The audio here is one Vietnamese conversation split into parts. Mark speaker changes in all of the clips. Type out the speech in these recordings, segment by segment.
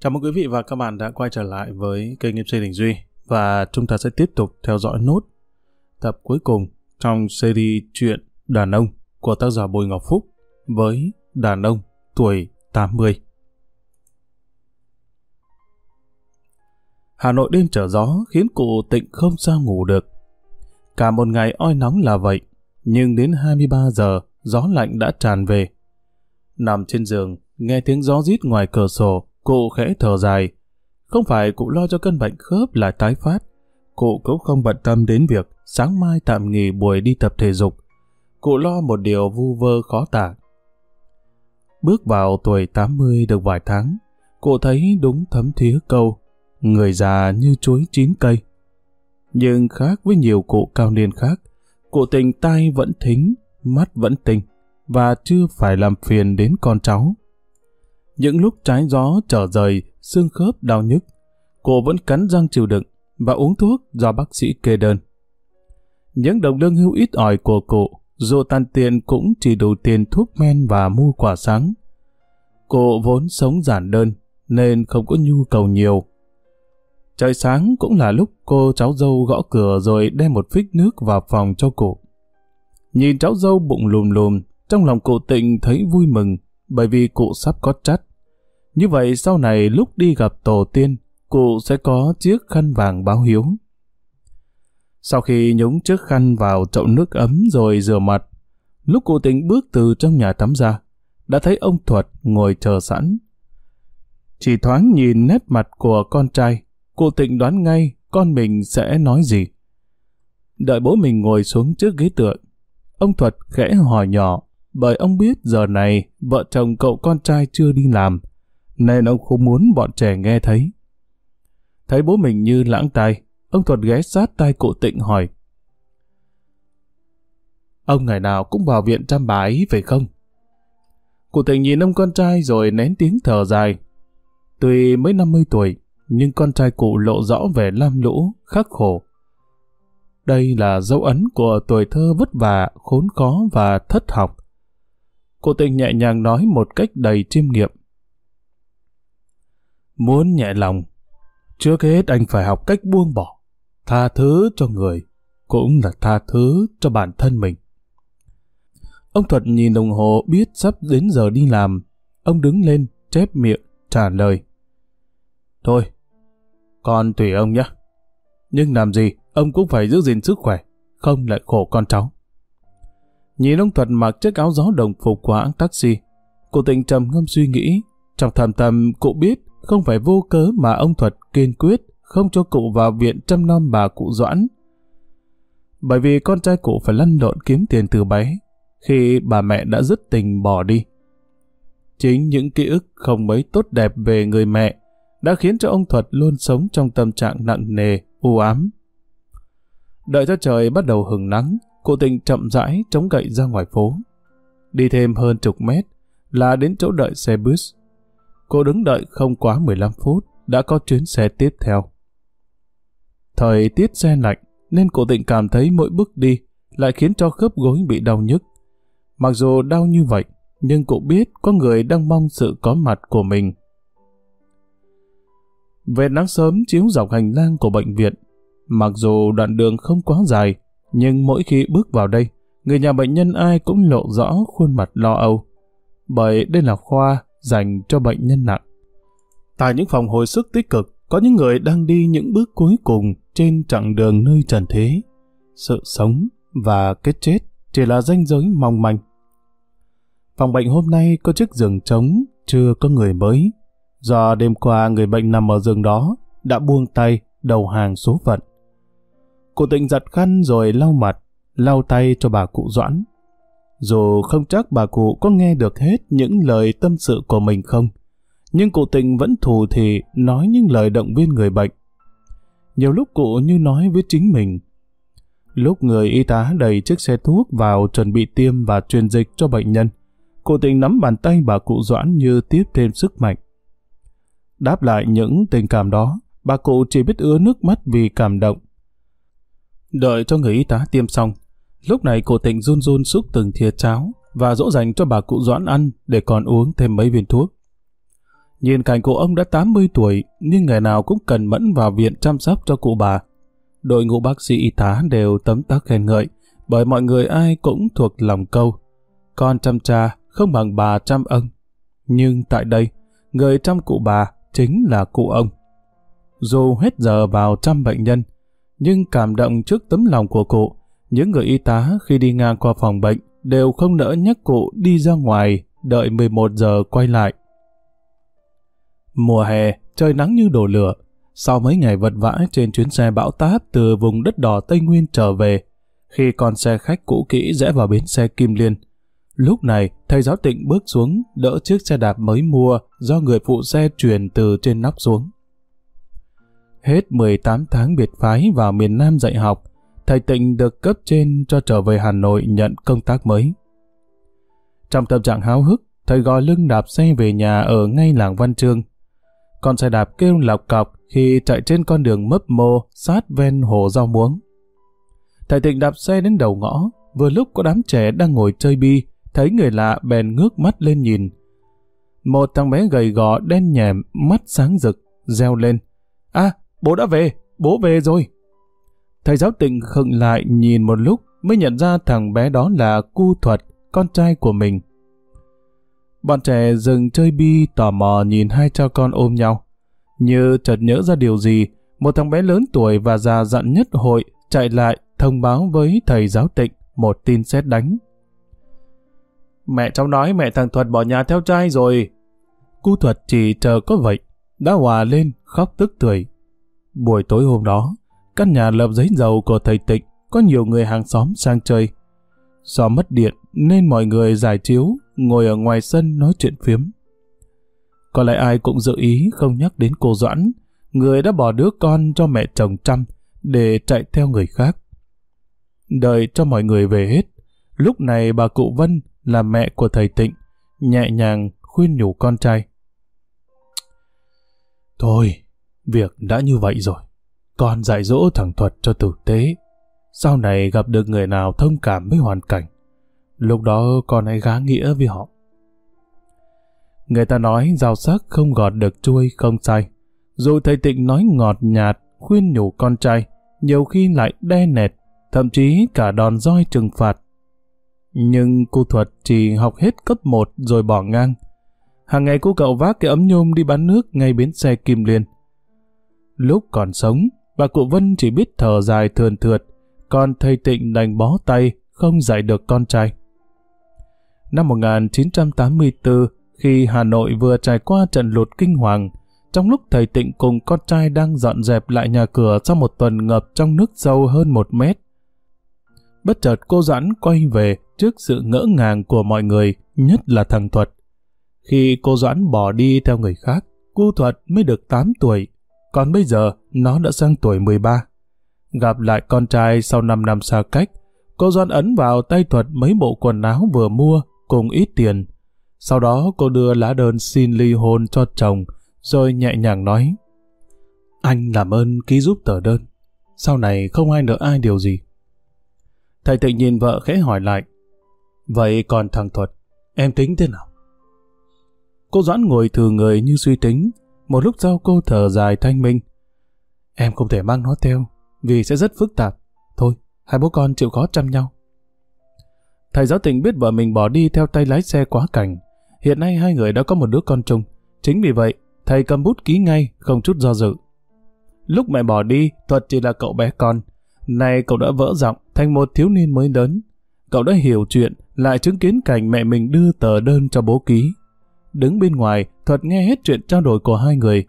Speaker 1: Chào mừng quý vị và các bạn đã quay trở lại với kênh MC Đình Duy và chúng ta sẽ tiếp tục theo dõi nốt tập cuối cùng trong series truyện đàn ông của tác giả Bùi Ngọc Phúc với đàn ông tuổi 80. Hà Nội đêm trở gió khiến cụ Tịnh không sao ngủ được. Cả một ngày oi nóng là vậy, nhưng đến 23 giờ gió lạnh đã tràn về. Nằm trên giường, nghe tiếng gió rít ngoài cửa sổ, cụ khẽ thở dài. Không phải cụ lo cho cơn bệnh khớp lại tái phát, cụ cũng không bận tâm đến việc sáng mai tạm nghỉ buổi đi tập thể dục. Cụ lo một điều vu vơ khó tả. Bước vào tuổi 80 được vài tháng, cụ thấy đúng thấm thía câu, người già như chuối chín cây. Nhưng khác với nhiều cụ cao niên khác, cụ tình tai vẫn thính, mắt vẫn tinh, và chưa phải làm phiền đến con cháu. Những lúc trái gió trở rời, xương khớp đau nhức, cô vẫn cắn răng chịu đựng và uống thuốc do bác sĩ kê đơn. Những đồng lương hưu ít ỏi của cụ, dù tàn tiền cũng chỉ đủ tiền thuốc men và mua quả sáng. Cô vốn sống giản đơn, nên không có nhu cầu nhiều. Trời sáng cũng là lúc cô cháu dâu gõ cửa rồi đem một phích nước vào phòng cho cụ. Nhìn cháu dâu bụng lùm lùm, trong lòng cụ tịnh thấy vui mừng, bởi vì cụ sắp có trắt. Như vậy sau này lúc đi gặp tổ tiên, cụ sẽ có chiếc khăn vàng báo hiếu. Sau khi nhúng chiếc khăn vào chậu nước ấm rồi rửa mặt, lúc cụ tịnh bước từ trong nhà tắm ra, đã thấy ông Thuật ngồi chờ sẵn. Chỉ thoáng nhìn nét mặt của con trai, cụ tịnh đoán ngay con mình sẽ nói gì. Đợi bố mình ngồi xuống trước ghế tựa, ông Thuật khẽ hỏi nhỏ, bởi ông biết giờ này vợ chồng cậu con trai chưa đi làm, nên ông không muốn bọn trẻ nghe thấy. Thấy bố mình như lãng tai, ông Thuật ghé sát tai cụ tịnh hỏi. Ông ngày nào cũng vào viện chăm bà ấy phải không? Cụ tịnh nhìn ông con trai rồi nén tiếng thở dài. Tuy mới 50 tuổi, nhưng con trai cụ lộ rõ vẻ lam lũ, khắc khổ. Đây là dấu ấn của tuổi thơ vất vả, khốn khó và thất học. Cô tình nhẹ nhàng nói một cách đầy chiêm nghiệm. Muốn nhẹ lòng, trước hết anh phải học cách buông bỏ, tha thứ cho người, cũng là tha thứ cho bản thân mình. Ông Thuật nhìn đồng hồ biết sắp đến giờ đi làm. Ông đứng lên, chép miệng, trả lời. Thôi, con tùy ông nhé. Nhưng làm gì, ông cũng phải giữ gìn sức khỏe, không lại khổ con cháu. Nhìn ông Thuật mặc chiếc áo gió đồng phục của hãng taxi, cụ tình trầm ngâm suy nghĩ. Trong thầm thầm, cụ biết không phải vô cớ mà ông Thuật kiên quyết không cho cụ vào viện chăm nom bà cụ Doãn. Bởi vì con trai cụ phải lăn lộn kiếm tiền từ bé, khi bà mẹ đã dứt tình bỏ đi. Chính những ký ức không mấy tốt đẹp về người mẹ đã khiến cho ông Thuật luôn sống trong tâm trạng nặng nề, u ám. Đợi cho trời bắt đầu hừng nắng, Cô tình chậm rãi chống gậy ra ngoài phố. Đi thêm hơn chục mét là đến chỗ đợi xe bus. Cô đứng đợi không quá 15 phút, đã có chuyến xe tiếp theo. Thời tiết xe lạnh, nên cô tịnh cảm thấy mỗi bước đi lại khiến cho khớp gối bị đau nhức. Mặc dù đau như vậy, nhưng cô biết có người đang mong sự có mặt của mình. Về nắng sớm chiếu dọc hành lang của bệnh viện, mặc dù đoạn đường không quá dài, nhưng mỗi khi bước vào đây, người nhà bệnh nhân ai cũng lộ rõ khuôn mặt lo âu. Bởi đây là khoa dành cho bệnh nhân nặng. Tại những phòng hồi sức tích cực, có những người đang đi những bước cuối cùng trên chặng đường nơi trần thế. Sự sống và cái chết chỉ là ranh giới mong manh. Phòng bệnh hôm nay có chiếc giường trống, chưa có người mới. Do đêm qua người bệnh nằm ở giường đó, đã buông tay, đầu hàng số phận. Cụ tịnh giặt khăn rồi lau mặt, lau tay cho bà cụ Doãn. Dù không chắc bà cụ có nghe được hết những lời tâm sự của mình không, nhưng cụ tịnh vẫn thù thì nói những lời động viên người bệnh. Nhiều lúc cụ như nói với chính mình. Lúc người y tá đầy chiếc xe thuốc vào chuẩn bị tiêm và truyền dịch cho bệnh nhân, cụ tịnh nắm bàn tay bà cụ Doãn như tiếp thêm sức mạnh. Đáp lại những tình cảm đó, bà cụ chỉ biết ứa nước mắt vì cảm động. Đợi cho người y tá tiêm xong, lúc này cô Tịnh run run xúc từng thìa cháo và dỗ dành cho bà cụ Doãn ăn để còn uống thêm mấy viên thuốc. Nhìn cảnh cụ ông đã 80 tuổi, nhưng ngày nào cũng cần mẫn vào viện chăm sóc cho cụ bà. Đội ngũ bác sĩ y tá đều tấm tắc khen ngợi, bởi mọi người ai cũng thuộc lòng câu. Con chăm cha không bằng bà chăm ông, Nhưng tại đây, người chăm cụ bà chính là cụ ông. Dù hết giờ vào chăm bệnh nhân, nhưng cảm động trước tấm lòng của cụ, những người y tá khi đi ngang qua phòng bệnh đều không nỡ nhắc cụ đi ra ngoài, đợi 11 giờ quay lại. Mùa hè, trời nắng như đổ lửa. Sau mấy ngày vật vã trên chuyến xe bão táp từ vùng đất đỏ Tây Nguyên trở về, khi con xe khách cũ kỹ rẽ vào bến xe Kim Liên, lúc này thầy giáo tịnh bước xuống đỡ chiếc xe đạp mới mua do người phụ xe chuyển từ trên nóc xuống. Hết 18 tháng biệt phái vào miền Nam dạy học, thầy Tịnh được cấp trên cho trở về Hà Nội nhận công tác mới. Trong tâm trạng háo hức, thầy gọi lưng đạp xe về nhà ở ngay làng Văn Trương. Con xe đạp kêu lọc cọc khi chạy trên con đường mấp mô sát ven hồ rau muống. Thầy Tịnh đạp xe đến đầu ngõ, vừa lúc có đám trẻ đang ngồi chơi bi, thấy người lạ bèn ngước mắt lên nhìn. Một thằng bé gầy gò đen nhèm, mắt sáng rực, reo lên. À, bố đã về, bố về rồi. Thầy giáo tịnh khựng lại nhìn một lúc mới nhận ra thằng bé đó là cu thuật, con trai của mình. Bọn trẻ dừng chơi bi tò mò nhìn hai cha con ôm nhau. Như chợt nhớ ra điều gì, một thằng bé lớn tuổi và già dặn nhất hội chạy lại thông báo với thầy giáo tịnh một tin xét đánh. Mẹ cháu nói mẹ thằng Thuật bỏ nhà theo trai rồi. Cu Thuật chỉ chờ có vậy, đã hòa lên khóc tức tuổi Buổi tối hôm đó, căn nhà lợp giấy dầu của thầy Tịnh có nhiều người hàng xóm sang chơi. Do mất điện nên mọi người giải chiếu, ngồi ở ngoài sân nói chuyện phiếm. Có lẽ ai cũng dự ý không nhắc đến cô Doãn, người đã bỏ đứa con cho mẹ chồng chăm để chạy theo người khác. Đợi cho mọi người về hết, lúc này bà cụ Vân là mẹ của thầy Tịnh, nhẹ nhàng khuyên nhủ con trai. Thôi, việc đã như vậy rồi. Con dạy dỗ thằng Thuật cho tử tế. Sau này gặp được người nào thông cảm với hoàn cảnh, lúc đó con hãy gá nghĩa với họ. Người ta nói rau sắc không gọt được chuôi không sai. Dù thầy Tịnh nói ngọt nhạt, khuyên nhủ con trai, nhiều khi lại đe nẹt, thậm chí cả đòn roi trừng phạt. Nhưng cô Thuật chỉ học hết cấp 1 rồi bỏ ngang. Hàng ngày cô cậu vác cái ấm nhôm đi bán nước ngay bến xe Kim Liên. Lúc còn sống, bà cụ Vân chỉ biết thở dài thườn thượt, còn thầy Tịnh đành bó tay, không dạy được con trai. Năm 1984, khi Hà Nội vừa trải qua trận lụt kinh hoàng, trong lúc thầy Tịnh cùng con trai đang dọn dẹp lại nhà cửa sau một tuần ngập trong nước sâu hơn một mét. Bất chợt cô Doãn quay về trước sự ngỡ ngàng của mọi người, nhất là thằng Thuật. Khi cô Doãn bỏ đi theo người khác, cô Thuật mới được 8 tuổi, còn bây giờ nó đã sang tuổi 13. Gặp lại con trai sau 5 năm xa cách, cô Doan ấn vào tay Thuật mấy bộ quần áo vừa mua cùng ít tiền. Sau đó cô đưa lá đơn xin ly hôn cho chồng, rồi nhẹ nhàng nói Anh làm ơn ký giúp tờ đơn. Sau này không ai nợ ai điều gì. Thầy tịnh nhìn vợ khẽ hỏi lại Vậy còn thằng Thuật, em tính thế nào? Cô Doãn ngồi thừa người như suy tính, một lúc sau cô thở dài thanh minh. Em không thể mang nó theo, vì sẽ rất phức tạp. Thôi, hai bố con chịu khó chăm nhau. Thầy giáo tình biết vợ mình bỏ đi theo tay lái xe quá cảnh. Hiện nay hai người đã có một đứa con chung. Chính vì vậy, thầy cầm bút ký ngay, không chút do dự. Lúc mẹ bỏ đi, Thuật chỉ là cậu bé con. Nay cậu đã vỡ giọng thành một thiếu niên mới lớn. Cậu đã hiểu chuyện, lại chứng kiến cảnh mẹ mình đưa tờ đơn cho bố ký. Đứng bên ngoài, Thuật nghe hết chuyện trao đổi của hai người.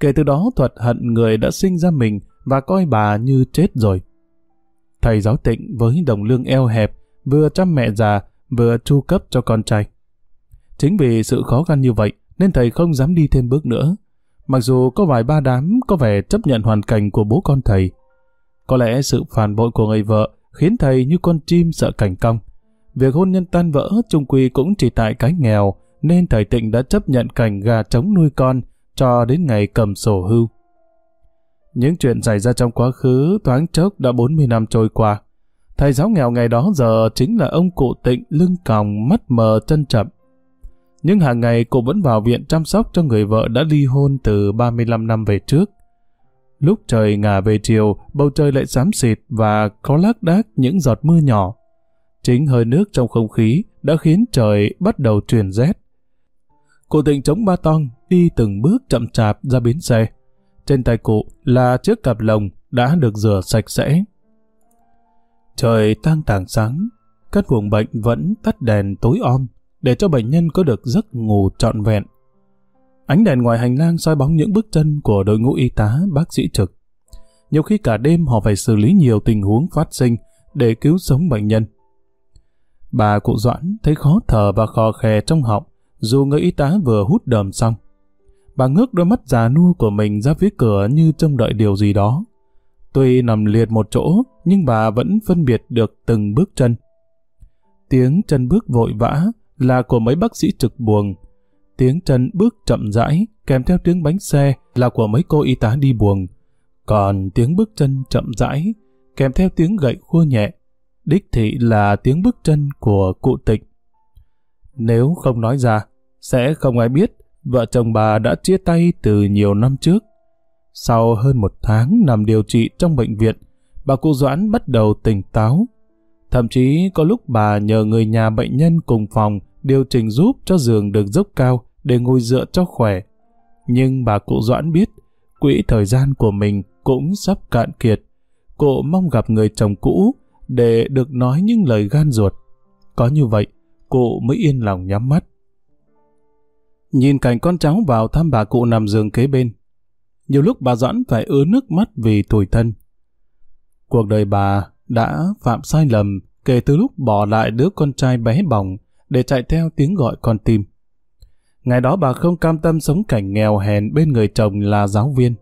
Speaker 1: Kể từ đó Thuật hận người đã sinh ra mình và coi bà như chết rồi. Thầy giáo tịnh với đồng lương eo hẹp, vừa chăm mẹ già, vừa chu cấp cho con trai. Chính vì sự khó khăn như vậy, nên thầy không dám đi thêm bước nữa. Mặc dù có vài ba đám có vẻ chấp nhận hoàn cảnh của bố con thầy. Có lẽ sự phản bội của người vợ khiến thầy như con chim sợ cảnh cong. Việc hôn nhân tan vỡ trung quy cũng chỉ tại cái nghèo, nên thầy Tịnh đã chấp nhận cảnh gà trống nuôi con cho đến ngày cầm sổ hưu. Những chuyện xảy ra trong quá khứ thoáng chốc đã 40 năm trôi qua. Thầy giáo nghèo ngày đó giờ chính là ông cụ Tịnh lưng còng mắt mờ chân chậm. nhưng hàng ngày cô vẫn vào viện chăm sóc cho người vợ đã ly hôn từ 35 năm về trước. Lúc trời ngả về chiều, bầu trời lại xám xịt và có lác đác những giọt mưa nhỏ. Chính hơi nước trong không khí đã khiến trời bắt đầu truyền rét. Cụ tịnh chống ba tong, đi từng bước chậm chạp ra bến xe. Trên tay cụ là chiếc cặp lồng đã được rửa sạch sẽ. Trời tang tàng sáng, các buồng bệnh vẫn tắt đèn tối om để cho bệnh nhân có được giấc ngủ trọn vẹn. Ánh đèn ngoài hành lang soi bóng những bước chân của đội ngũ y tá, bác sĩ trực. Nhiều khi cả đêm họ phải xử lý nhiều tình huống phát sinh để cứu sống bệnh nhân. Bà cụ Doãn thấy khó thở và khò khè trong họng, dù người y tá vừa hút đờm xong. Bà ngước đôi mắt già nua của mình ra phía cửa như trông đợi điều gì đó. Tuy nằm liệt một chỗ, nhưng bà vẫn phân biệt được từng bước chân. Tiếng chân bước vội vã là của mấy bác sĩ trực buồng. Tiếng chân bước chậm rãi, kèm theo tiếng bánh xe là của mấy cô y tá đi buồng. Còn tiếng bước chân chậm rãi, kèm theo tiếng gậy khua nhẹ, đích thị là tiếng bước chân của cụ tịch. Nếu không nói ra, sẽ không ai biết vợ chồng bà đã chia tay từ nhiều năm trước. Sau hơn một tháng nằm điều trị trong bệnh viện, bà cụ Doãn bắt đầu tỉnh táo. Thậm chí có lúc bà nhờ người nhà bệnh nhân cùng phòng điều chỉnh giúp cho giường được dốc cao để ngồi dựa cho khỏe. Nhưng bà cụ Doãn biết, quỹ thời gian của mình cũng sắp cạn kiệt. Cụ mong gặp người chồng cũ để được nói những lời gan ruột. Có như vậy, cụ mới yên lòng nhắm mắt. Nhìn cảnh con cháu vào thăm bà cụ nằm giường kế bên. Nhiều lúc bà Doãn phải ứa nước mắt vì tủi thân. Cuộc đời bà đã phạm sai lầm kể từ lúc bỏ lại đứa con trai bé bỏng để chạy theo tiếng gọi con tim. Ngày đó bà không cam tâm sống cảnh nghèo hèn bên người chồng là giáo viên.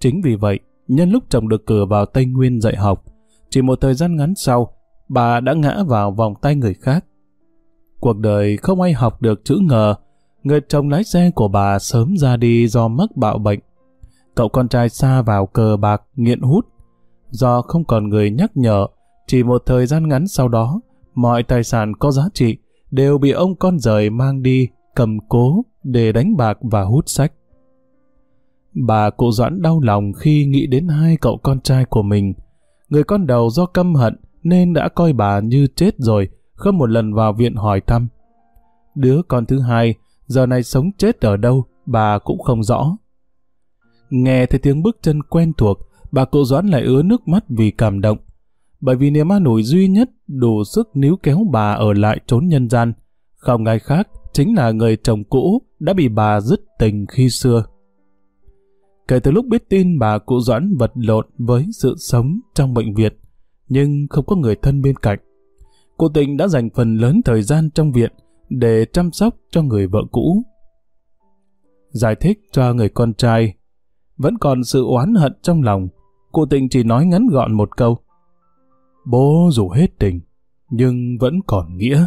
Speaker 1: Chính vì vậy, nhân lúc chồng được cử vào Tây Nguyên dạy học, chỉ một thời gian ngắn sau, bà đã ngã vào vòng tay người khác. Cuộc đời không ai học được chữ ngờ, người chồng lái xe của bà sớm ra đi do mắc bạo bệnh. Cậu con trai xa vào cờ bạc, nghiện hút. Do không còn người nhắc nhở, chỉ một thời gian ngắn sau đó, mọi tài sản có giá trị đều bị ông con rời mang đi, cầm cố để đánh bạc và hút sách. Bà cụ Doãn đau lòng khi nghĩ đến hai cậu con trai của mình. Người con đầu do căm hận nên đã coi bà như chết rồi, không một lần vào viện hỏi thăm. Đứa con thứ hai, giờ này sống chết ở đâu, bà cũng không rõ. Nghe thấy tiếng bước chân quen thuộc, bà cụ Doãn lại ứa nước mắt vì cảm động. Bởi vì niềm an ủi duy nhất đủ sức níu kéo bà ở lại trốn nhân gian. Không ai khác, chính là người chồng cũ đã bị bà dứt tình khi xưa. Kể từ lúc biết tin bà cụ Doãn vật lộn với sự sống trong bệnh viện, nhưng không có người thân bên cạnh. Cụ Tịnh đã dành phần lớn thời gian trong viện để chăm sóc cho người vợ cũ. Giải thích cho người con trai, vẫn còn sự oán hận trong lòng, cụ Tịnh chỉ nói ngắn gọn một câu. Bố dù hết tình, nhưng vẫn còn nghĩa.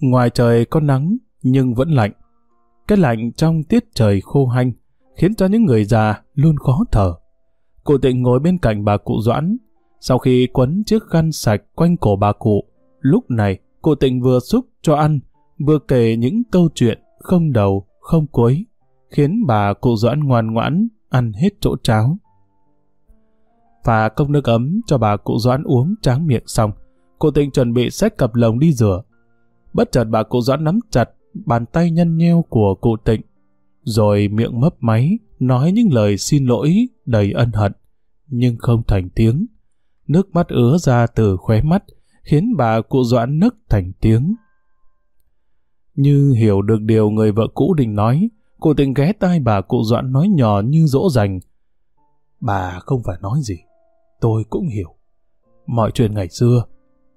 Speaker 1: Ngoài trời có nắng, nhưng vẫn lạnh. Cái lạnh trong tiết trời khô hanh, khiến cho những người già luôn khó thở. Cụ tịnh ngồi bên cạnh bà cụ Doãn, sau khi quấn chiếc khăn sạch quanh cổ bà cụ, lúc này cụ tịnh vừa xúc cho ăn, vừa kể những câu chuyện không đầu, không cuối, khiến bà cụ Doãn ngoan ngoãn ăn hết chỗ cháo. Và cốc nước ấm cho bà cụ Doãn uống tráng miệng xong, cụ tịnh chuẩn bị xách cặp lồng đi rửa. Bất chợt bà cụ Doãn nắm chặt bàn tay nhân nheo của cụ tịnh, rồi miệng mấp máy, nói những lời xin lỗi đầy ân hận, nhưng không thành tiếng. Nước mắt ứa ra từ khóe mắt, khiến bà cụ Doãn nức thành tiếng. Như hiểu được điều người vợ cũ định nói, cụ tình ghé tai bà cụ Doãn nói nhỏ như dỗ dành. Bà không phải nói gì, tôi cũng hiểu. Mọi chuyện ngày xưa,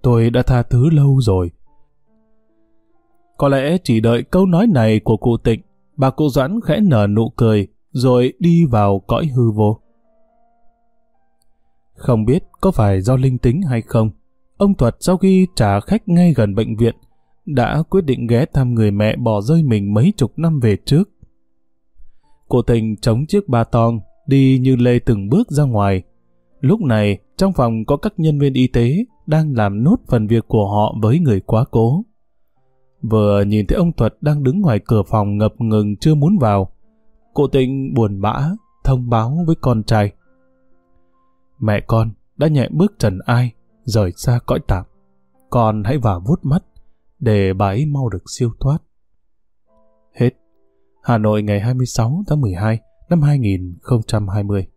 Speaker 1: tôi đã tha thứ lâu rồi. Có lẽ chỉ đợi câu nói này của cụ tịnh, bà cụ Doãn khẽ nở nụ cười, rồi đi vào cõi hư vô. Không biết có phải do linh tính hay không, ông Thuật sau khi trả khách ngay gần bệnh viện, đã quyết định ghé thăm người mẹ bỏ rơi mình mấy chục năm về trước. Cô tình chống chiếc ba tong, đi như lê từng bước ra ngoài. Lúc này, trong phòng có các nhân viên y tế đang làm nốt phần việc của họ với người quá cố. vừa nhìn thấy ông Thuật đang đứng ngoài cửa phòng ngập ngừng chưa muốn vào. Cô Tịnh buồn bã, thông báo với con trai. Mẹ con đã nhẹ bước trần ai, rời xa cõi tạm. Con hãy vào vút mắt, để bà ấy mau được siêu thoát. Hết. Hà Nội ngày 26 tháng 12 năm 2020.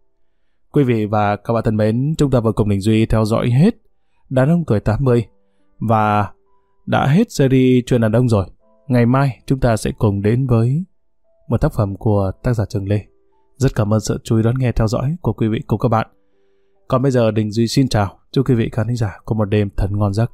Speaker 1: Quý vị và các bạn thân mến, chúng ta vừa cùng Đình Duy theo dõi hết Đàn ông tuổi 80 và đã hết series chuyện đàn ông rồi. Ngày mai chúng ta sẽ cùng đến với một tác phẩm của tác giả Trường Lê. Rất cảm ơn sự chú ý đón nghe theo dõi của quý vị cùng các bạn. Còn bây giờ Đình Duy xin chào. Chúc quý vị khán giả có một đêm thật ngon giấc.